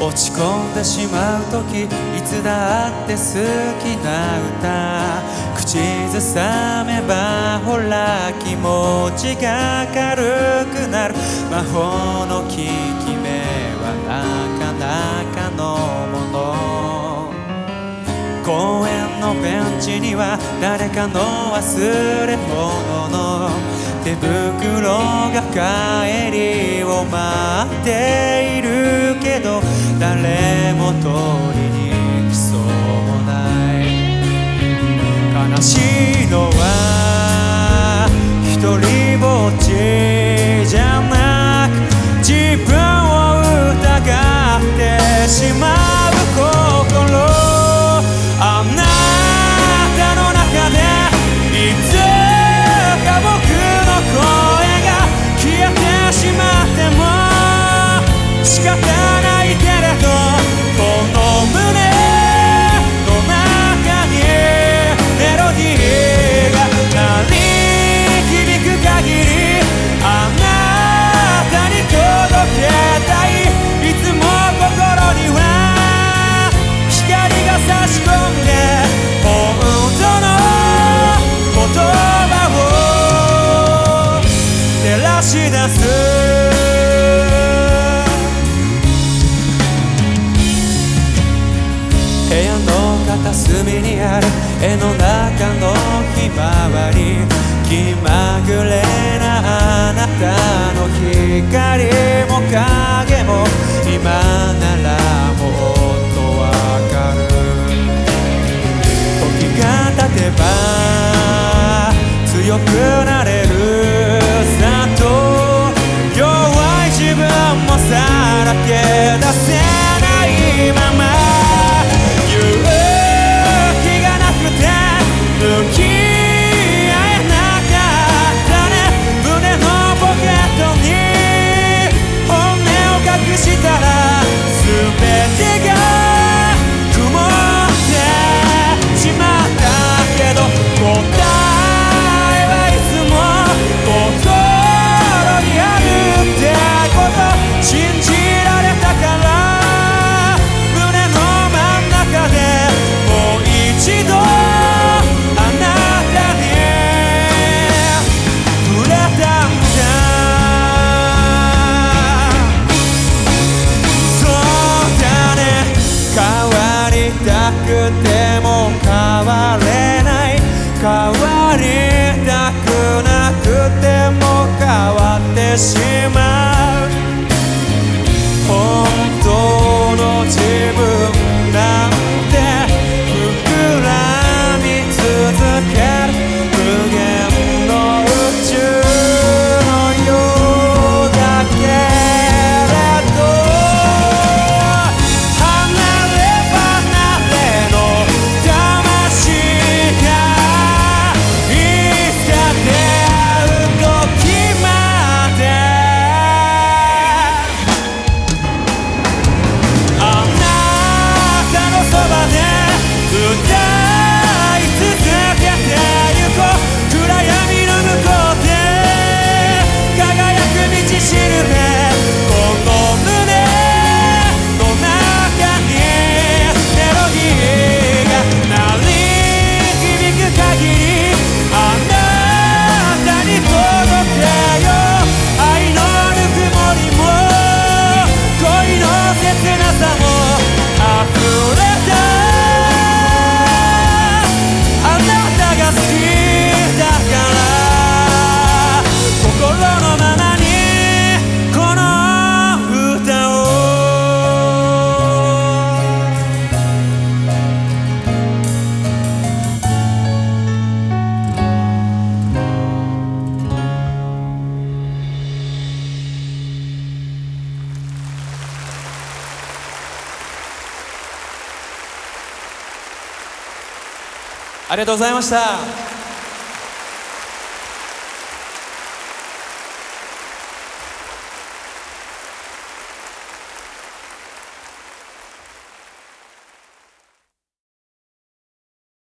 落ち込んでしまう時いつだって好きな歌。口ずさめばほら気持ちが軽くなる。魔法の効き目はなかなかのもの。公園のベンチには誰かの忘れ物。の手袋が帰りを待っているけど誰も取りに来そうもない。悲しいのは隅にある絵の中のひまわり気まぐれなあなたの光も影も今ならもっとわかる時が経てば強く cima ありがとうございました。